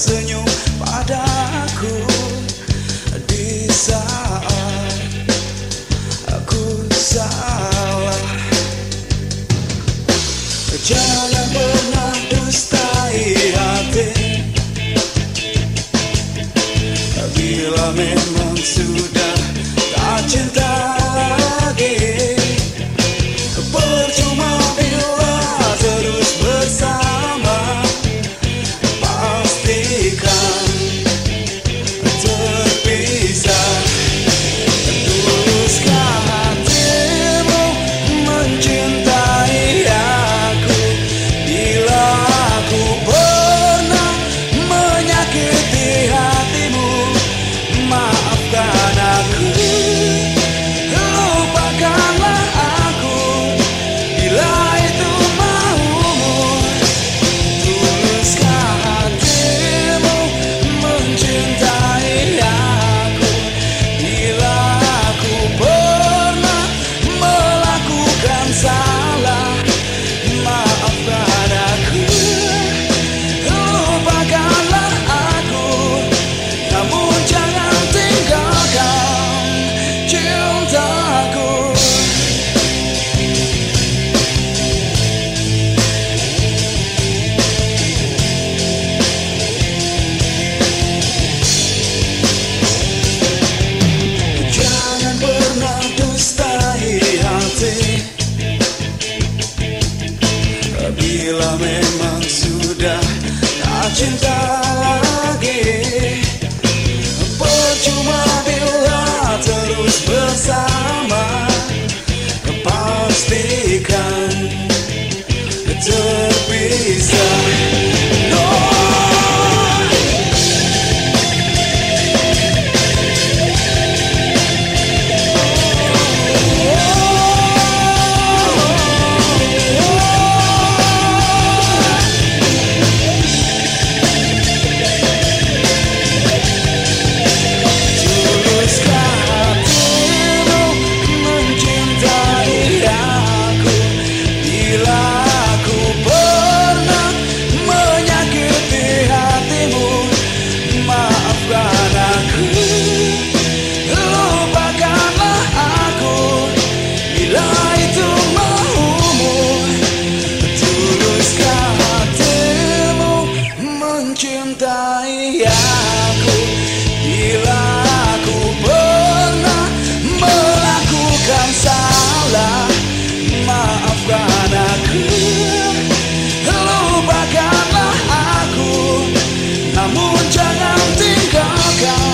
Senyum padaku di saat aku salah. Jangan pernah dustai hati memang sudah. mencintai aku. Bila aku pernah melakukan salah Maafkan aku. Lupakanlah aku. Namun jangan tinggalkan